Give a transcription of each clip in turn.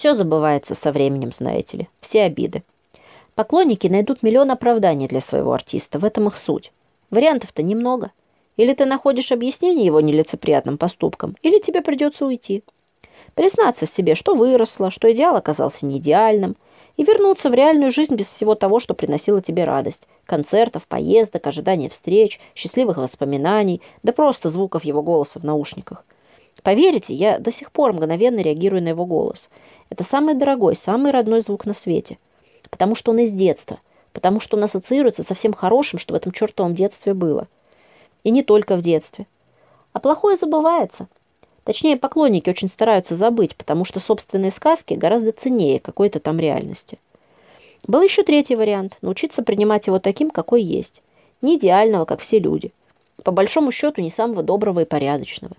Все забывается со временем, знаете ли. Все обиды. Поклонники найдут миллион оправданий для своего артиста. В этом их суть. Вариантов-то немного. Или ты находишь объяснение его нелицеприятным поступкам, или тебе придется уйти. Признаться себе, что выросла, что идеал оказался не идеальным, и вернуться в реальную жизнь без всего того, что приносило тебе радость. Концертов, поездок, ожидания встреч, счастливых воспоминаний, да просто звуков его голоса в наушниках. Поверите, я до сих пор мгновенно реагирую на его голос. Это самый дорогой, самый родной звук на свете. Потому что он из детства. Потому что он ассоциируется со всем хорошим, что в этом чертовом детстве было. И не только в детстве. А плохое забывается. Точнее, поклонники очень стараются забыть, потому что собственные сказки гораздо ценнее какой-то там реальности. Был еще третий вариант – научиться принимать его таким, какой есть. Не идеального, как все люди. По большому счету, не самого доброго и порядочного.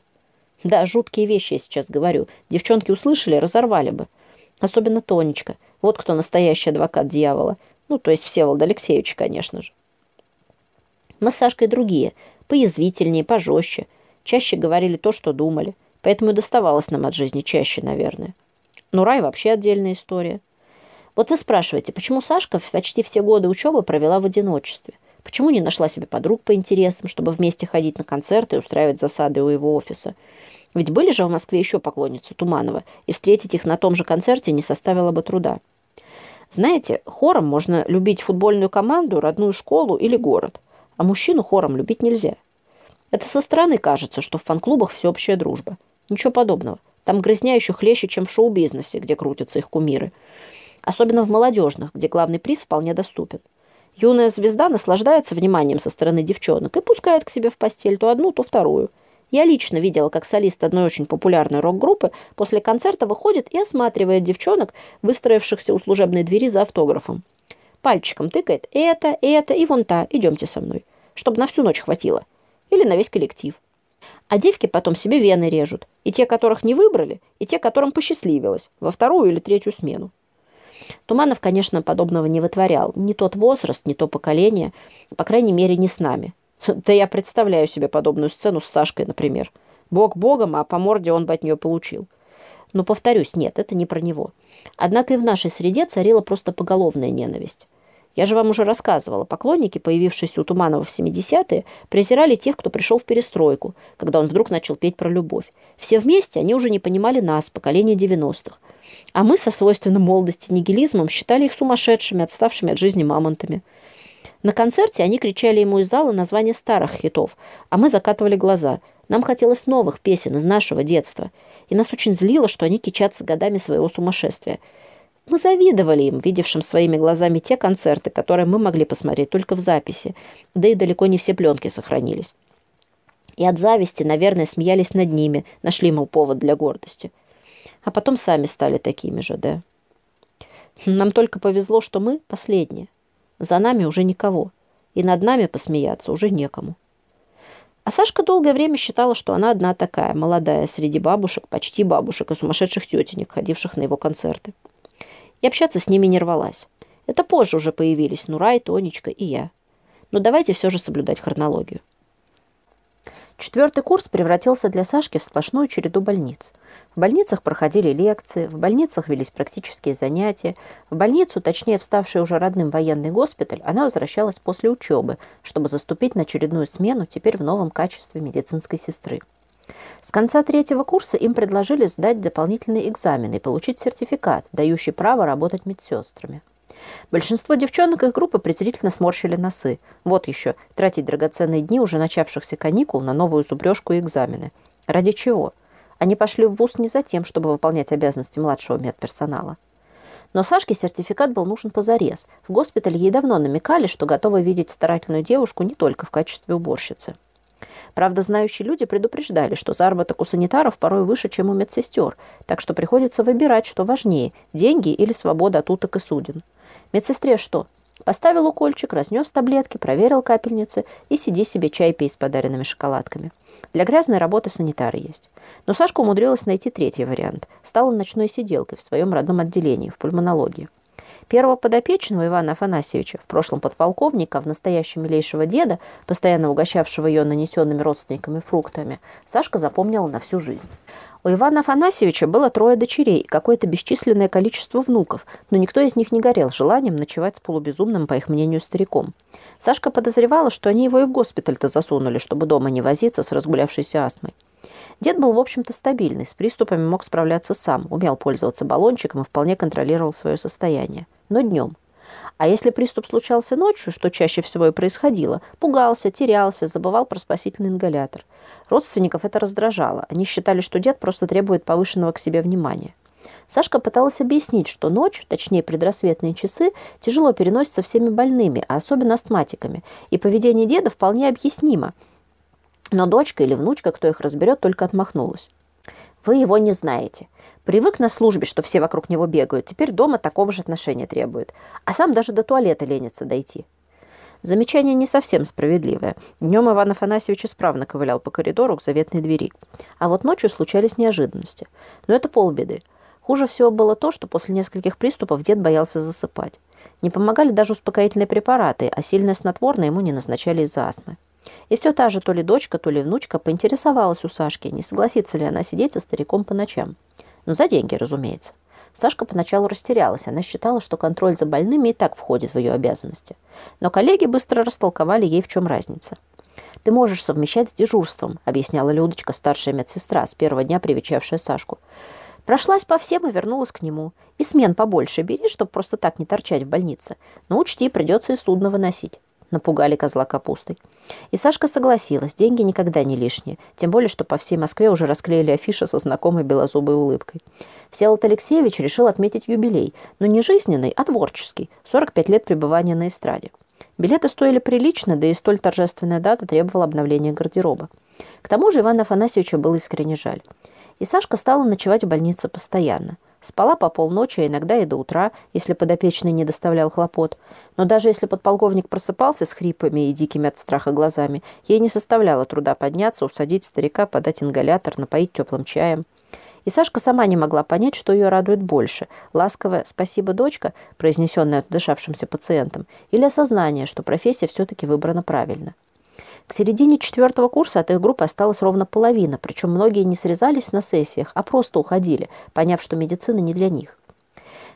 Да, жуткие вещи я сейчас говорю. Девчонки услышали, разорвали бы. Особенно Тонечка. Вот кто настоящий адвокат дьявола. Ну, то есть Всеволод Алексеевич, конечно же. Мы с Сашкой другие – поязвительнее, пожестче. Чаще говорили то, что думали. Поэтому и доставалось нам от жизни чаще, наверное. Ну, рай вообще отдельная история. Вот вы спрашиваете, почему Сашка почти все годы учебы провела в одиночестве? Почему не нашла себе подруг по интересам, чтобы вместе ходить на концерты и устраивать засады у его офиса? Ведь были же в Москве еще поклонницы Туманова, и встретить их на том же концерте не составило бы труда. Знаете, хором можно любить футбольную команду, родную школу или город – а мужчину хором любить нельзя. Это со стороны кажется, что в фан-клубах всеобщая дружба. Ничего подобного. Там грызня еще хлеще, чем в шоу-бизнесе, где крутятся их кумиры. Особенно в молодежных, где главный приз вполне доступен. Юная звезда наслаждается вниманием со стороны девчонок и пускает к себе в постель то одну, то вторую. Я лично видела, как солист одной очень популярной рок-группы после концерта выходит и осматривает девчонок, выстроившихся у служебной двери за автографом. Пальчиком тыкает «это, это и вон та, идемте со мной» чтобы на всю ночь хватило. Или на весь коллектив. А девки потом себе вены режут. И те, которых не выбрали, и те, которым посчастливилось, во вторую или третью смену. Туманов, конечно, подобного не вытворял. Не тот возраст, не то поколение. По крайней мере, не с нами. Да я представляю себе подобную сцену с Сашкой, например. Бог богом, а по морде он бы от нее получил. Но, повторюсь, нет, это не про него. Однако и в нашей среде царила просто поголовная ненависть. Я же вам уже рассказывала, поклонники, появившиеся у Туманова в 70-е, презирали тех, кто пришел в перестройку, когда он вдруг начал петь про любовь. Все вместе они уже не понимали нас, поколение 90-х. А мы со свойственным молодости нигилизмом считали их сумасшедшими, отставшими от жизни мамонтами. На концерте они кричали ему из зала названия старых хитов, а мы закатывали глаза. Нам хотелось новых песен из нашего детства. И нас очень злило, что они кичатся годами своего сумасшествия – мы завидовали им, видевшим своими глазами те концерты, которые мы могли посмотреть только в записи, да и далеко не все пленки сохранились. И от зависти, наверное, смеялись над ними, нашли, мол, повод для гордости. А потом сами стали такими же, да. Нам только повезло, что мы последние. За нами уже никого. И над нами посмеяться уже некому. А Сашка долгое время считала, что она одна такая, молодая, среди бабушек, почти бабушек и сумасшедших тетенек, ходивших на его концерты и общаться с ними не рвалась. Это позже уже появились Нурай, Тонечка и я. Но давайте все же соблюдать хронологию. Четвертый курс превратился для Сашки в сплошную череду больниц. В больницах проходили лекции, в больницах велись практические занятия. В больницу, точнее, вставший уже родным военный госпиталь, она возвращалась после учебы, чтобы заступить на очередную смену теперь в новом качестве медицинской сестры. С конца третьего курса им предложили сдать дополнительный экзамен и получить сертификат, дающий право работать медсестрами. Большинство девчонок их группы презрительно сморщили носы. Вот еще, тратить драгоценные дни уже начавшихся каникул на новую зубрежку и экзамены. Ради чего? Они пошли в ВУЗ не за тем, чтобы выполнять обязанности младшего медперсонала. Но Сашке сертификат был нужен позарез. В госпитале ей давно намекали, что готовы видеть старательную девушку не только в качестве уборщицы. Правда, знающие люди предупреждали, что заработок у санитаров порой выше, чем у медсестер, так что приходится выбирать, что важнее – деньги или свобода от уток и суден. Медсестре что? Поставил укольчик, разнес таблетки, проверил капельницы и сиди себе чай пей с подаренными шоколадками. Для грязной работы санитары есть. Но Сашка умудрилась найти третий вариант. Стала ночной сиделкой в своем родном отделении, в пульмонологии. Первого подопечного Ивана Афанасьевича, в прошлом подполковника, в настоящем милейшего деда, постоянно угощавшего ее нанесенными родственниками фруктами, Сашка запомнила на всю жизнь. У Ивана Афанасьевича было трое дочерей и какое-то бесчисленное количество внуков, но никто из них не горел желанием ночевать с полубезумным, по их мнению, стариком. Сашка подозревала, что они его и в госпиталь-то засунули, чтобы дома не возиться с разгулявшейся астмой. Дед был, в общем-то, стабильный, с приступами мог справляться сам, умел пользоваться баллончиком и вполне контролировал свое состояние. Но днем. А если приступ случался ночью, что чаще всего и происходило, пугался, терялся, забывал про спасительный ингалятор. Родственников это раздражало. Они считали, что дед просто требует повышенного к себе внимания. Сашка пыталась объяснить, что ночь, точнее предрассветные часы, тяжело переносятся всеми больными, а особенно астматиками, и поведение деда вполне объяснимо – но дочка или внучка, кто их разберет, только отмахнулась. Вы его не знаете. Привык на службе, что все вокруг него бегают. Теперь дома такого же отношения требует. А сам даже до туалета ленится дойти. Замечание не совсем справедливое. Днем Иван Афанасьевич исправно ковылял по коридору к заветной двери. А вот ночью случались неожиданности. Но это полбеды. Хуже всего было то, что после нескольких приступов дед боялся засыпать. Не помогали даже успокоительные препараты, а сильное снотворное ему не назначали из-за астмы. И все та же то ли дочка, то ли внучка поинтересовалась у Сашки, не согласится ли она сидеть со стариком по ночам. Ну, за деньги, разумеется. Сашка поначалу растерялась. Она считала, что контроль за больными и так входит в ее обязанности. Но коллеги быстро растолковали ей, в чем разница. «Ты можешь совмещать с дежурством», — объясняла Людочка, старшая медсестра, с первого дня привечавшая Сашку. Прошлась по всем и вернулась к нему. И смен побольше бери, чтобы просто так не торчать в больнице. Но учти, придется и судно выносить напугали козла капустой. И Сашка согласилась, деньги никогда не лишние, тем более, что по всей Москве уже расклеили афиши со знакомой белозубой улыбкой. Всеволод Алексеевич решил отметить юбилей, но не жизненный, а творческий, 45 лет пребывания на эстраде. Билеты стоили прилично, да и столь торжественная дата требовала обновления гардероба. К тому же Ивана Афанасьевича было искренне жаль. И Сашка стала ночевать в больнице постоянно – Спала по полночи, а иногда и до утра, если подопечный не доставлял хлопот. Но даже если подполковник просыпался с хрипами и дикими от страха глазами, ей не составляло труда подняться, усадить старика, подать ингалятор, напоить теплым чаем. И Сашка сама не могла понять, что ее радует больше. Ласковое «спасибо, дочка», произнесенное отдышавшимся пациентом, или осознание, что профессия все-таки выбрана правильно. К середине четвертого курса от их группы осталась ровно половина, причем многие не срезались на сессиях, а просто уходили, поняв, что медицина не для них.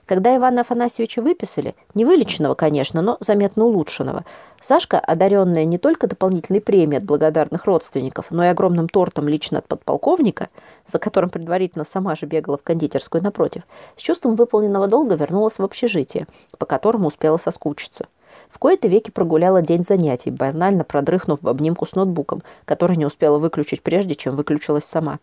Когда Ивана Афанасьевича выписали, не вылеченного, конечно, но заметно улучшенного, Сашка, одаренная не только дополнительной премией от благодарных родственников, но и огромным тортом лично от подполковника, за которым предварительно сама же бегала в кондитерскую напротив, с чувством выполненного долга вернулась в общежитие, по которому успела соскучиться. В кои-то веки прогуляла день занятий, банально продрыхнув в обнимку с ноутбуком, который не успела выключить прежде, чем выключилась сама.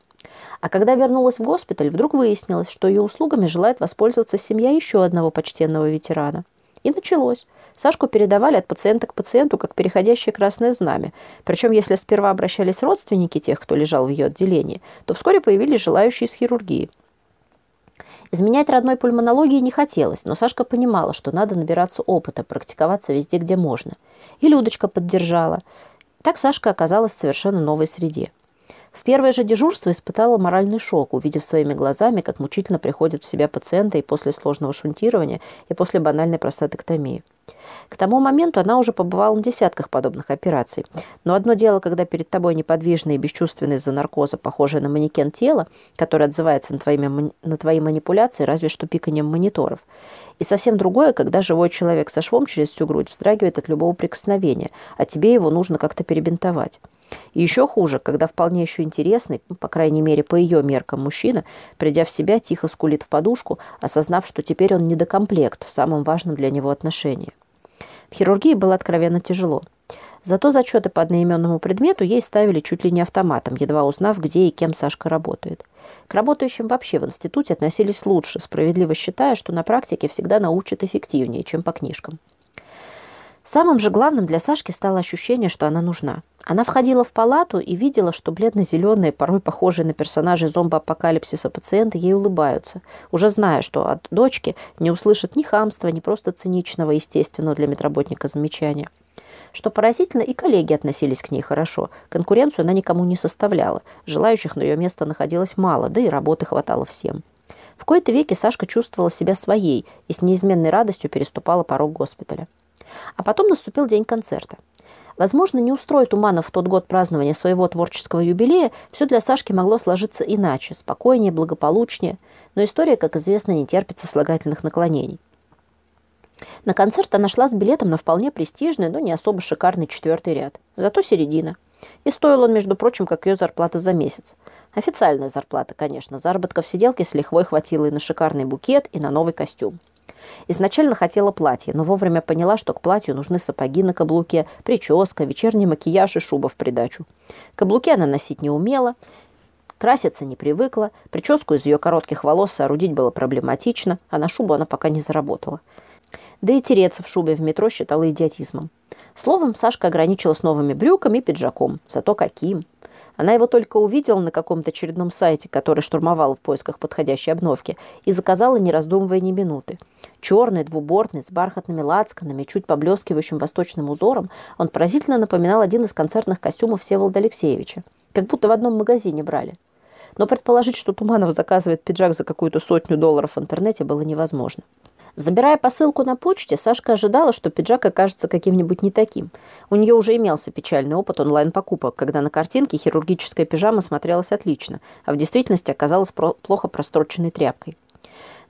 А когда вернулась в госпиталь, вдруг выяснилось, что ее услугами желает воспользоваться семья еще одного почтенного ветерана. И началось. Сашку передавали от пациента к пациенту, как переходящее красное знамя. Причем, если сперва обращались родственники тех, кто лежал в ее отделении, то вскоре появились желающие из хирургии. Изменять родной пульмонологии не хотелось, но Сашка понимала, что надо набираться опыта, практиковаться везде, где можно. И Людочка поддержала. Так Сашка оказалась в совершенно новой среде. В первое же дежурство испытала моральный шок, увидев своими глазами, как мучительно приходят в себя пациенты и после сложного шунтирования, и после банальной простатэктомии. К тому моменту она уже побывала на десятках подобных операций. Но одно дело, когда перед тобой неподвижное и бесчувственное из-за наркоза, похожее на манекен тело, которое отзывается на, твоими, на твои манипуляции, разве что пиканием мониторов. И совсем другое, когда живой человек со швом через всю грудь вздрагивает от любого прикосновения, а тебе его нужно как-то перебинтовать. И еще хуже, когда вполне еще интересный, по крайней мере, по ее меркам, мужчина, придя в себя, тихо скулит в подушку, осознав, что теперь он недокомплект в самом важном для него отношении. В хирургии было откровенно тяжело. Зато зачеты по одноименному предмету ей ставили чуть ли не автоматом, едва узнав, где и кем Сашка работает. К работающим вообще в институте относились лучше, справедливо считая, что на практике всегда научат эффективнее, чем по книжкам. Самым же главным для Сашки стало ощущение, что она нужна. Она входила в палату и видела, что бледно-зеленые, порой похожие на персонажей зомбоапокалипсиса пациенты ей улыбаются, уже зная, что от дочки не услышат ни хамства, ни просто циничного, естественного для медработника замечания. Что поразительно, и коллеги относились к ней хорошо. Конкуренцию она никому не составляла. Желающих на ее место находилось мало, да и работы хватало всем. В кои-то веки Сашка чувствовала себя своей и с неизменной радостью переступала порог госпиталя. А потом наступил день концерта. Возможно, не устроит Уманов в тот год празднования своего творческого юбилея, все для Сашки могло сложиться иначе, спокойнее, благополучнее, но история, как известно, не терпит сослагательных наклонений. На концерт она шла с билетом на вполне престижный, но не особо шикарный четвертый ряд. Зато середина. И стоил он, между прочим, как ее зарплата за месяц. Официальная зарплата, конечно. Заработка в сиделке с лихвой хватило и на шикарный букет, и на новый костюм. Изначально хотела платье, но вовремя поняла, что к платью нужны сапоги на каблуке, прическа, вечерний макияж и шуба в придачу. Каблуки она носить не умела, краситься не привыкла, прическу из ее коротких волос соорудить было проблематично, а на шубу она пока не заработала. Да и тереться в шубе в метро считала идиотизмом. Словом, Сашка ограничилась новыми брюками и пиджаком. Зато каким! Она его только увидела на каком-то очередном сайте, который штурмовала в поисках подходящей обновки, и заказала, не раздумывая ни минуты. Черный, двубортный, с бархатными лацканами, чуть поблескивающим восточным узором, он поразительно напоминал один из концертных костюмов Всеволода Алексеевича. Как будто в одном магазине брали. Но предположить, что Туманов заказывает пиджак за какую-то сотню долларов в интернете, было невозможно. Забирая посылку на почте, Сашка ожидала, что пиджак окажется каким-нибудь не таким. У нее уже имелся печальный опыт онлайн-покупок, когда на картинке хирургическая пижама смотрелась отлично, а в действительности оказалась плохо простроченной тряпкой.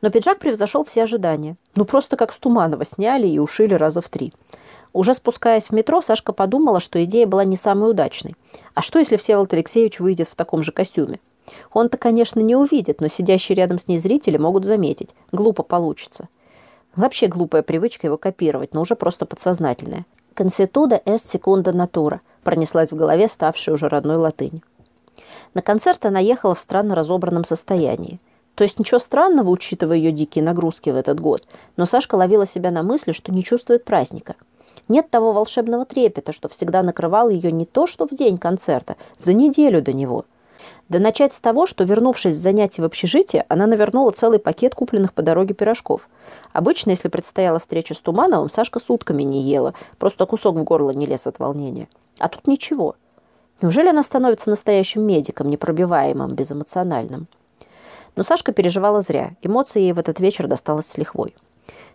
Но пиджак превзошел все ожидания. Ну, просто как с Туманова сняли и ушили раза в три. Уже спускаясь в метро, Сашка подумала, что идея была не самой удачной. А что, если Всеволод Алексеевич выйдет в таком же костюме? Он-то, конечно, не увидит, но сидящие рядом с ней зрители могут заметить. Глупо получится. Вообще глупая привычка его копировать, но уже просто подсознательная. «Конситуда est секунда натура» пронеслась в голове, ставшая уже родной латынь. На концерт она ехала в странно разобранном состоянии. То есть ничего странного, учитывая ее дикие нагрузки в этот год, но Сашка ловила себя на мысли, что не чувствует праздника. Нет того волшебного трепета, что всегда накрывал ее не то, что в день концерта, за неделю до него. Да начать с того, что, вернувшись с занятий в общежитие, она навернула целый пакет купленных по дороге пирожков. Обычно, если предстояла встреча с Тумановым, Сашка сутками не ела, просто кусок в горло не лез от волнения. А тут ничего. Неужели она становится настоящим медиком, непробиваемым, безэмоциональным? Но Сашка переживала зря. Эмоции ей в этот вечер досталось с лихвой.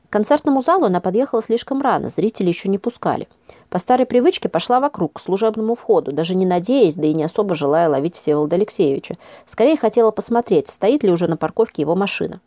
К концертному залу она подъехала слишком рано, зрители еще не пускали. По старой привычке пошла вокруг, к служебному входу, даже не надеясь, да и не особо желая ловить Всеволода Алексеевича. Скорее хотела посмотреть, стоит ли уже на парковке его машина.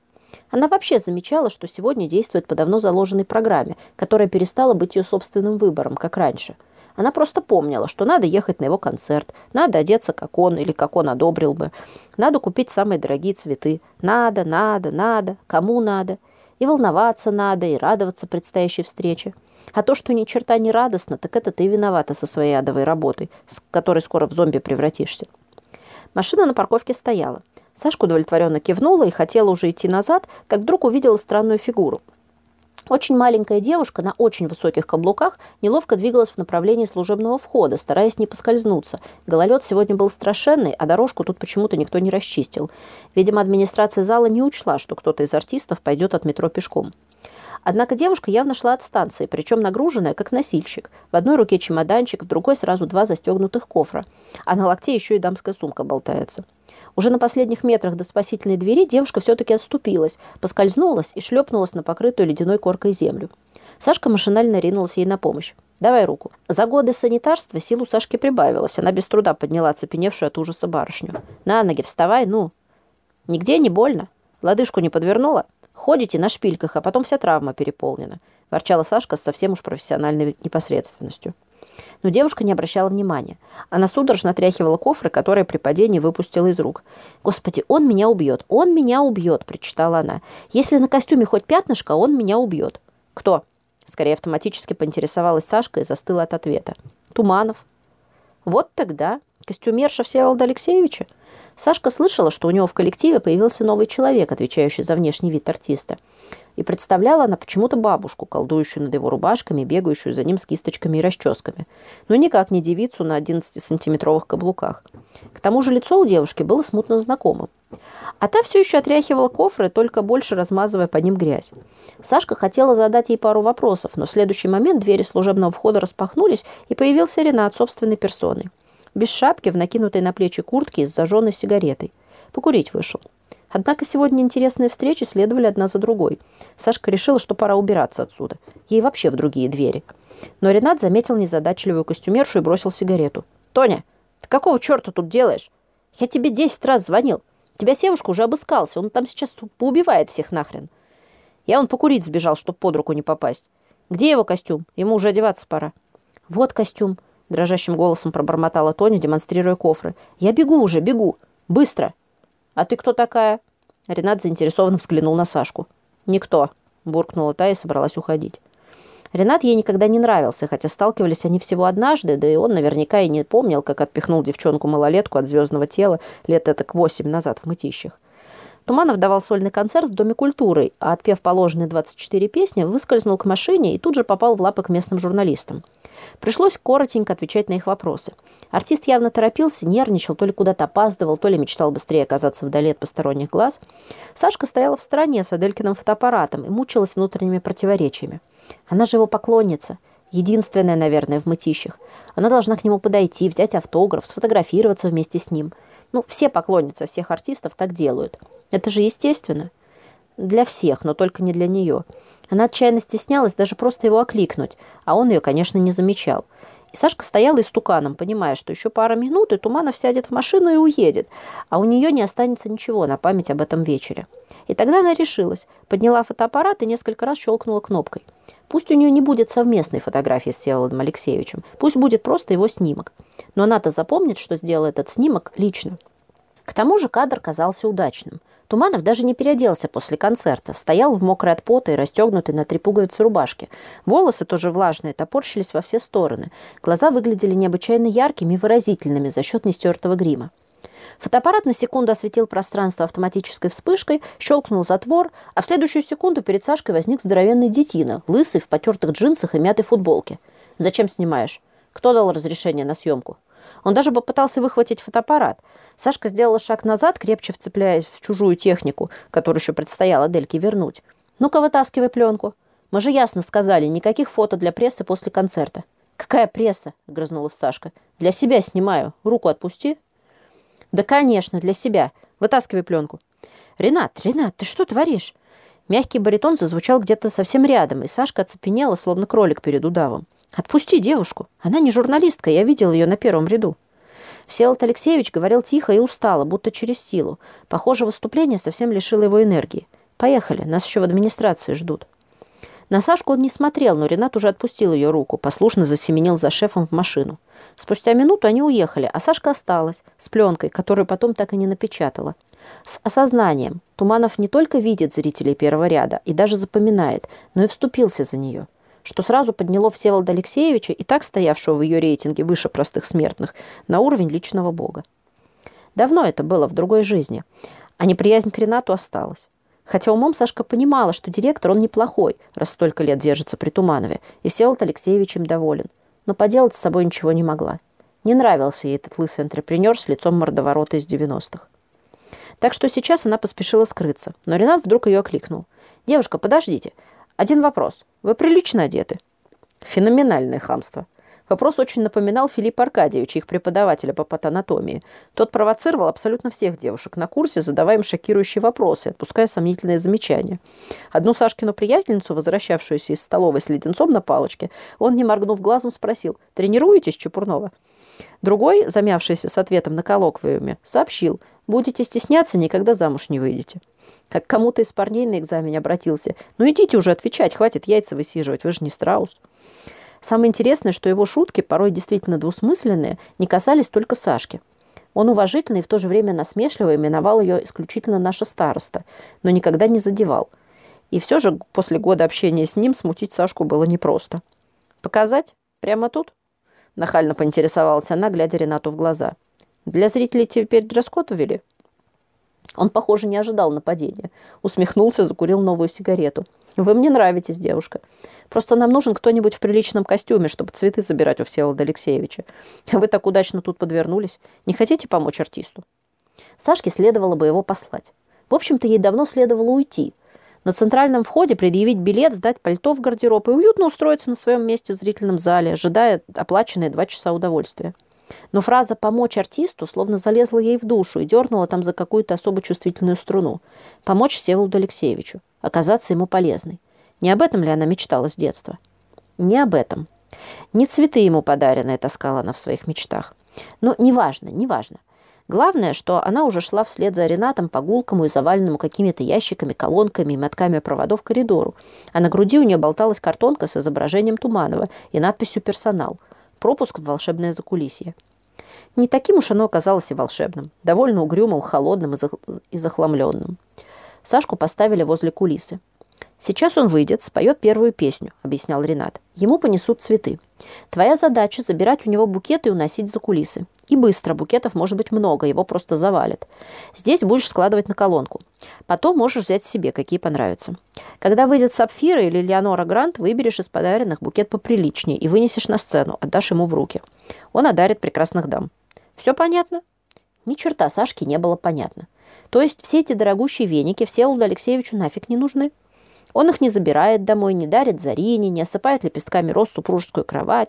Она вообще замечала, что сегодня действует по давно заложенной программе, которая перестала быть ее собственным выбором, как раньше. Она просто помнила, что надо ехать на его концерт, надо одеться, как он, или как он одобрил бы, надо купить самые дорогие цветы, надо, надо, надо, кому надо, и волноваться надо, и радоваться предстоящей встрече. А то, что ни черта не радостно, так это ты виновата со своей адовой работой, с которой скоро в зомби превратишься. Машина на парковке стояла. Сашка удовлетворенно кивнула и хотела уже идти назад, как вдруг увидела странную фигуру. Очень маленькая девушка на очень высоких каблуках неловко двигалась в направлении служебного входа, стараясь не поскользнуться. Гололед сегодня был страшенный, а дорожку тут почему-то никто не расчистил. Видимо, администрация зала не учла, что кто-то из артистов пойдет от метро пешком. Однако девушка явно шла от станции, причем нагруженная, как носильщик. В одной руке чемоданчик, в другой сразу два застегнутых кофра. А на локте еще и дамская сумка болтается. Уже на последних метрах до спасительной двери девушка все-таки отступилась, поскользнулась и шлепнулась на покрытую ледяной коркой землю. Сашка машинально ринулась ей на помощь. «Давай руку». За годы санитарства силу Сашки прибавилась. Она без труда подняла цепеневшую от ужаса барышню. «На ноги вставай, ну». «Нигде не больно? Лодыжку не подвернула?» Ходите на шпильках, а потом вся травма переполнена», – ворчала Сашка с совсем уж профессиональной непосредственностью. Но девушка не обращала внимания. Она судорожно отряхивала кофры, которые при падении выпустила из рук. «Господи, он меня убьет! Он меня убьет!» – причитала она. «Если на костюме хоть пятнышко, он меня убьет». «Кто?» – скорее автоматически поинтересовалась Сашка и застыла от ответа. «Туманов». «Вот тогда. Костюмерша Всеволода Алексеевича?» Сашка слышала, что у него в коллективе появился новый человек, отвечающий за внешний вид артиста. И представляла она почему-то бабушку, колдующую над его рубашками, бегающую за ним с кисточками и расческами. Но никак не девицу на 11-сантиметровых каблуках. К тому же лицо у девушки было смутно знакомым. А та все еще отряхивала кофры, только больше размазывая по ним грязь. Сашка хотела задать ей пару вопросов, но в следующий момент двери служебного входа распахнулись, и появился Ренат собственной персоной без шапки, в накинутой на плечи куртке и с зажженной сигаретой. Покурить вышел. Однако сегодня интересные встречи следовали одна за другой. Сашка решила, что пора убираться отсюда. Ей вообще в другие двери. Но Ренат заметил незадачливую костюмершу и бросил сигарету. «Тоня, ты какого черта тут делаешь? Я тебе десять раз звонил. Тебя Севушка уже обыскался. Он там сейчас поубивает всех нахрен. Я он покурить сбежал, чтобы под руку не попасть. Где его костюм? Ему уже одеваться пора». «Вот костюм», – дрожащим голосом пробормотала Тоня, демонстрируя кофры. «Я бегу уже, бегу. Быстро!» «А ты кто такая?» Ренат заинтересованно взглянул на Сашку. «Никто», – буркнула та и собралась уходить. Ренат ей никогда не нравился, хотя сталкивались они всего однажды, да и он наверняка и не помнил, как отпихнул девчонку-малолетку от звездного тела лет это к восемь назад в мытищах. Туманов давал сольный концерт в Доме культуры, а отпев положенные 24 песни, выскользнул к машине и тут же попал в лапы к местным журналистам. Пришлось коротенько отвечать на их вопросы. Артист явно торопился, нервничал, то ли куда-то опаздывал, то ли мечтал быстрее оказаться вдали от посторонних глаз. Сашка стояла в стороне с Аделькиным фотоаппаратом и мучилась внутренними противоречиями. Она же его поклонница. Единственная, наверное, в мытищах. Она должна к нему подойти, взять автограф, сфотографироваться вместе с ним. Ну, все поклонницы всех артистов так делают. Это же естественно. Для всех, но только не для нее. Она отчаянно стеснялась даже просто его окликнуть, а он ее, конечно, не замечал. И Сашка стояла истуканом, понимая, что еще пара минут, и Туманов сядет в машину и уедет, а у нее не останется ничего на память об этом вечере. И тогда она решилась, подняла фотоаппарат и несколько раз щелкнула кнопкой. Пусть у нее не будет совместной фотографии с Всеволодом Алексеевичем, пусть будет просто его снимок. Но она-то запомнит, что сделал этот снимок лично. К тому же кадр казался удачным. Туманов даже не переоделся после концерта. Стоял в мокрой от пота и расстегнутый на три пуговицы рубашки. Волосы тоже влажные, топорщились во все стороны. Глаза выглядели необычайно яркими и выразительными за счет нестертого грима. Фотоаппарат на секунду осветил пространство автоматической вспышкой, щелкнул затвор, а в следующую секунду перед Сашкой возник здоровенный детина, лысый, в потертых джинсах и мятой футболке. «Зачем снимаешь? Кто дал разрешение на съемку?» Он даже попытался выхватить фотоаппарат. Сашка сделала шаг назад, крепче вцепляясь в чужую технику, которую еще предстояло Дельке вернуть. «Ну-ка, вытаскивай пленку. Мы же ясно сказали, никаких фото для прессы после концерта». «Какая пресса?» — грызнулась Сашка. «Для себя снимаю. Руку отпусти». «Да, конечно, для себя. Вытаскивай пленку». «Ренат, Ренат, ты что творишь?» Мягкий баритон зазвучал где-то совсем рядом, и Сашка оцепенела, словно кролик перед удавом. «Отпусти девушку. Она не журналистка, я видел ее на первом ряду». Всеволод Алексеевич говорил тихо и устало, будто через силу. Похоже, выступление совсем лишило его энергии. «Поехали, нас еще в администрации ждут». На Сашку он не смотрел, но Ренат уже отпустил ее руку, послушно засеменил за шефом в машину. Спустя минуту они уехали, а Сашка осталась, с пленкой, которую потом так и не напечатала. С осознанием. Туманов не только видит зрителей первого ряда и даже запоминает, но и вступился за нее что сразу подняло Всеволода Алексеевича, и так стоявшего в ее рейтинге выше простых смертных, на уровень личного бога. Давно это было, в другой жизни, а неприязнь к Ренату осталась. Хотя умом Сашка понимала, что директор он неплохой, раз столько лет держится при Туманове, и Всеволод Алексеевич им доволен. Но поделать с собой ничего не могла. Не нравился ей этот лысый антрепренер с лицом мордоворота из 90-х. Так что сейчас она поспешила скрыться, но Ренат вдруг ее окликнул. «Девушка, подождите, один вопрос. Вы прилично одеты? Феноменальное хамство. Вопрос очень напоминал Филиппа Аркадьевича, их преподавателя по патанатомии. Тот провоцировал абсолютно всех девушек на курсе, задавая им шокирующие вопросы, отпуская сомнительные замечания. Одну Сашкину приятельницу, возвращавшуюся из столовой с леденцом на палочке, он, не моргнув глазом, спросил «Тренируетесь, Чепурнова?» Другой, замявшийся с ответом на коллоквиуме, сообщил «Будете стесняться, никогда замуж не выйдете». Как кому-то из парней на экзамене обратился. «Ну идите уже отвечать, хватит яйца высиживать, вы же не страус». Самое интересное, что его шутки, порой действительно двусмысленные, не касались только Сашки. Он уважительно и в то же время насмешливо именовал ее исключительно наша староста, но никогда не задевал. И все же после года общения с ним смутить Сашку было непросто. «Показать? Прямо тут?» Нахально поинтересовалась она, глядя Ренату в глаза. «Для зрителей теперь дресс-код ввели?» Он, похоже, не ожидал нападения. Усмехнулся, закурил новую сигарету. «Вы мне нравитесь, девушка. Просто нам нужен кто-нибудь в приличном костюме, чтобы цветы забирать у Всеволода Алексеевича. Вы так удачно тут подвернулись. Не хотите помочь артисту?» Сашке следовало бы его послать. В общем-то, ей давно следовало уйти. На центральном входе предъявить билет, сдать пальто в гардероб и уютно устроиться на своем месте в зрительном зале, ожидая оплаченные два часа удовольствия. Но фраза «помочь артисту» словно залезла ей в душу и дернула там за какую-то особо чувствительную струну. Помочь Всеволоду Алексеевичу, оказаться ему полезной. Не об этом ли она мечтала с детства? Не об этом. Не цветы ему подаренные таскала она в своих мечтах. Но неважно, неважно. Главное, что она уже шла вслед за Ренатом по гулкому и заваленному какими-то ящиками, колонками и мотками проводов коридору, а на груди у нее болталась картонка с изображением Туманова и надписью «Персонал». Пропуск в волшебное закулисье. Не таким уж оно оказалось и волшебным, довольно угрюмым, холодным и захламленным. Сашку поставили возле кулисы. «Сейчас он выйдет, споет первую песню», — объяснял Ренат. «Ему понесут цветы. Твоя задача — забирать у него букеты и уносить за кулисы. И быстро, букетов может быть много, его просто завалит. Здесь будешь складывать на колонку. Потом можешь взять себе, какие понравятся. Когда выйдет Сапфира или Леонора Грант, выберешь из подаренных букет поприличнее и вынесешь на сцену, отдашь ему в руки. Он одарит прекрасных дам. Все понятно?» Ни черта Сашке не было понятно. То есть все эти дорогущие веники Всеволоду Алексеевичу нафиг не нужны? Он их не забирает домой, не дарит Зарине, не осыпает лепестками роз супружескую кровать.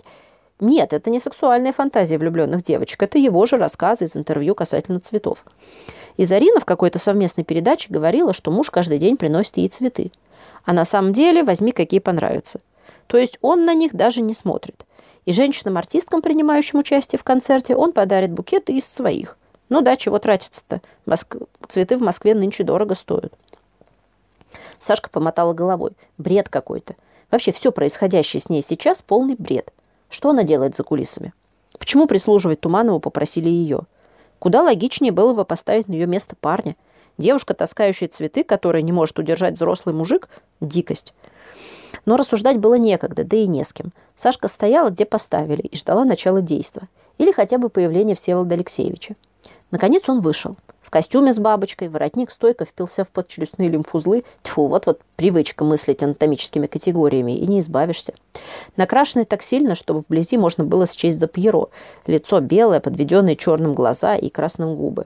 Нет, это не сексуальная фантазия влюбленных девочек, это его же рассказы из интервью касательно цветов. И Зарина в какой-то совместной передаче говорила, что муж каждый день приносит ей цветы. А на самом деле возьми, какие понравятся. То есть он на них даже не смотрит. И женщинам-артисткам, принимающим участие в концерте, он подарит букеты из своих. Ну да, чего тратиться-то? Моск... Цветы в Москве нынче дорого стоят. Сашка помотала головой. Бред какой-то. Вообще все происходящее с ней сейчас полный бред. Что она делает за кулисами? Почему прислуживать Туманову попросили ее? Куда логичнее было бы поставить на ее место парня. Девушка, таскающая цветы, которая не может удержать взрослый мужик – дикость. Но рассуждать было некогда, да и не с кем. Сашка стояла, где поставили, и ждала начала действа. Или хотя бы появления Всеволода Алексеевича. Наконец он вышел – костюме с бабочкой, воротник стойко впился в подчелюстные лимфузлы. Тьфу, вот-вот привычка мыслить анатомическими категориями, и не избавишься. Накрашенный так сильно, чтобы вблизи можно было счесть за Пьеро. Лицо белое, подведенные черным глаза и красным губы.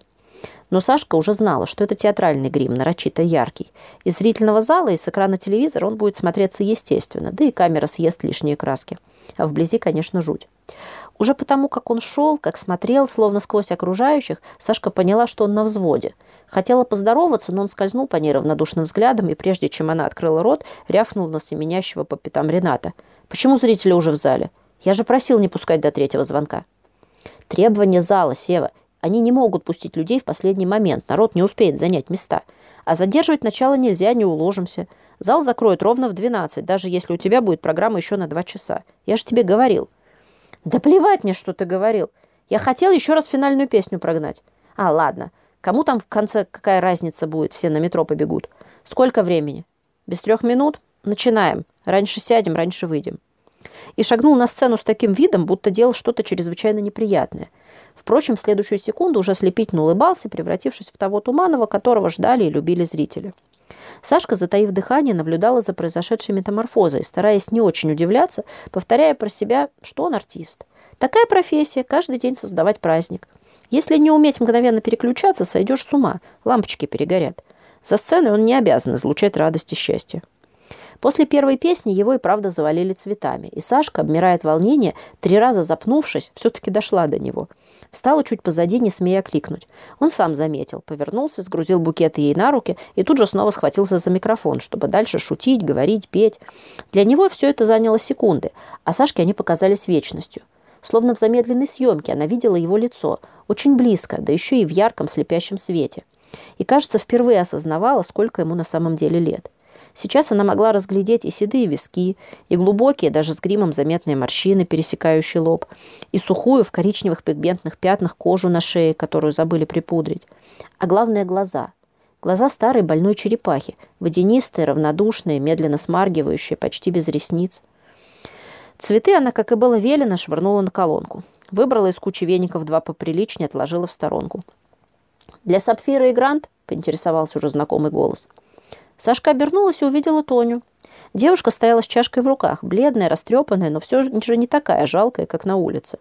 Но Сашка уже знала, что это театральный грим, нарочито яркий. Из зрительного зала и с экрана телевизора он будет смотреться естественно, да и камера съест лишние краски. А вблизи, конечно, жуть. Уже потому, как он шел, как смотрел, словно сквозь окружающих, Сашка поняла, что он на взводе. Хотела поздороваться, но он скользнул по ней равнодушным взглядом, и прежде чем она открыла рот, рявкнул на семенящего по пятам Рената. «Почему зрители уже в зале? Я же просил не пускать до третьего звонка». «Требование зала, Сева. Они не могут пустить людей в последний момент. Народ не успеет занять места. А задерживать начало нельзя, не уложимся. Зал закроют ровно в 12, даже если у тебя будет программа еще на 2 часа. Я же тебе говорил». Да плевать мне, что ты говорил. Я хотел еще раз финальную песню прогнать. А, ладно. Кому там в конце какая разница будет? Все на метро побегут. Сколько времени? Без трех минут? Начинаем. Раньше сядем, раньше выйдем. И шагнул на сцену с таким видом, будто делал что-то чрезвычайно неприятное. Впрочем, в следующую секунду уже слепительно улыбался, превратившись в того Туманова, которого ждали и любили зрители. Сашка, затаив дыхание, наблюдала за произошедшей метаморфозой, стараясь не очень удивляться, повторяя про себя, что он артист. Такая профессия – каждый день создавать праздник. Если не уметь мгновенно переключаться, сойдешь с ума, лампочки перегорят. За сценой он не обязан излучать радость и счастье. После первой песни его и правда завалили цветами, и Сашка, обмирая от волнения, три раза запнувшись, все-таки дошла до него. Встала чуть позади, не смея кликнуть. Он сам заметил, повернулся, сгрузил букет ей на руки и тут же снова схватился за микрофон, чтобы дальше шутить, говорить, петь. Для него все это заняло секунды, а Сашке они показались вечностью. Словно в замедленной съемке она видела его лицо, очень близко, да еще и в ярком слепящем свете. И, кажется, впервые осознавала, сколько ему на самом деле лет. Сейчас она могла разглядеть и седые виски, и глубокие, даже с гримом заметные морщины, пересекающие лоб, и сухую в коричневых пигментных пятнах кожу на шее, которую забыли припудрить. А главное – глаза. Глаза старой больной черепахи, водянистые, равнодушные, медленно смаргивающие, почти без ресниц. Цветы она, как и было велено, швырнула на колонку. Выбрала из кучи веников два поприличнее, отложила в сторонку. «Для Сапфира и Грант?» – поинтересовался уже знакомый голос – Сашка обернулась и увидела Тоню. Девушка стояла с чашкой в руках, бледная, растрепанная, но все же не такая жалкая, как на улице.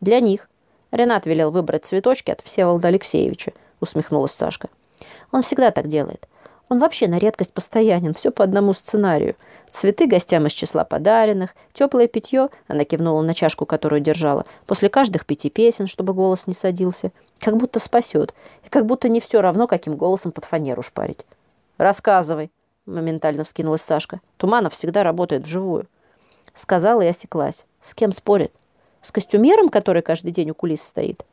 «Для них». Ренат велел выбрать цветочки от Всеволода Алексеевича, усмехнулась Сашка. «Он всегда так делает. Он вообще на редкость постоянен, все по одному сценарию. Цветы гостям из числа подаренных, теплое питье, она кивнула на чашку, которую держала, после каждых пяти песен, чтобы голос не садился. Как будто спасет, и как будто не все равно, каким голосом под фанеру шпарить. «Рассказывай», — моментально вскинулась Сашка. «Туманов всегда работает вживую». Сказала и осеклась. С кем спорит? С костюмером, который каждый день у кулис стоит?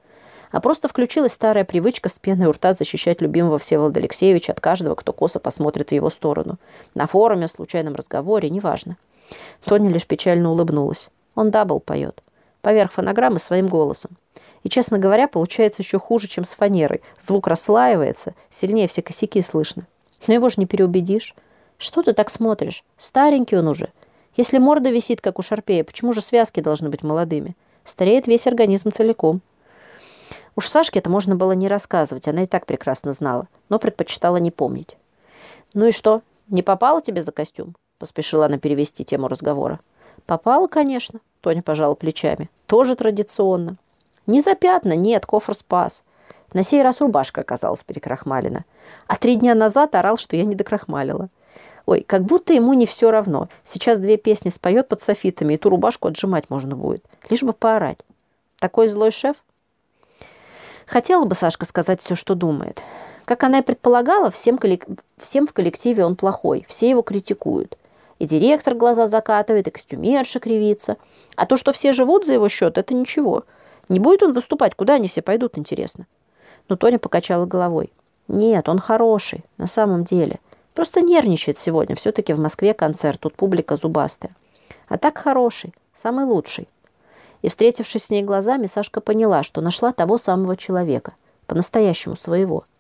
а просто включилась старая привычка с пеной у рта защищать любимого Всеволода Алексеевича от каждого, кто косо посмотрит в его сторону. На форуме, в случайном разговоре, неважно. Тоня лишь печально улыбнулась. Он double поет. Поверх фонограммы своим голосом. И, честно говоря, получается еще хуже, чем с фанерой. Звук расслаивается, сильнее все косяки слышно. Но его же не переубедишь. Что ты так смотришь? Старенький он уже. Если морда висит, как у шарпея, почему же связки должны быть молодыми? Стареет весь организм целиком. Уж Сашке это можно было не рассказывать, она и так прекрасно знала, но предпочитала не помнить. «Ну и что, не попало тебе за костюм?» Поспешила она перевести тему разговора. «Попало, конечно», — Тоня пожала плечами. «Тоже традиционно». «Не за пятна, нет, кофр спас». На сей раз рубашка оказалась перекрахмалена. А три дня назад орал, что я не докрахмалила. Ой, как будто ему не все равно. Сейчас две песни споет под софитами, и ту рубашку отжимать можно будет. Лишь бы поорать. Такой злой шеф? Хотела бы Сашка сказать все, что думает. Как она и предполагала, всем, коллек... всем в коллективе он плохой, все его критикуют. И директор глаза закатывает, и костюмерша кривится. А то, что все живут за его счет, это ничего. Не будет он выступать, куда они все пойдут, интересно. Но Тоня покачала головой. Нет, он хороший, на самом деле. Просто нервничает сегодня. Все-таки в Москве концерт, тут публика зубастая. А так хороший, самый лучший. И, встретившись с ней глазами, Сашка поняла, что нашла того самого человека, по-настоящему своего –